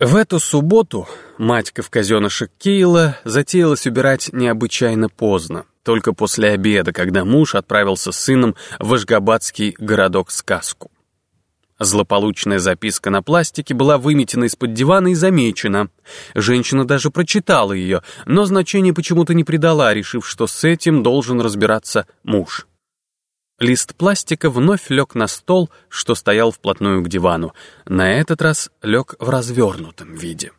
В эту субботу матька-казенышек Кейла затеялась убирать необычайно поздно, только после обеда, когда муж отправился с сыном в Ашгабадский городок-сказку. Злополучная записка на пластике была выметена из-под дивана и замечена. Женщина даже прочитала ее, но значения почему-то не придала, решив, что с этим должен разбираться муж. Лист пластика вновь лег на стол, что стоял вплотную к дивану. На этот раз лег в развернутом виде.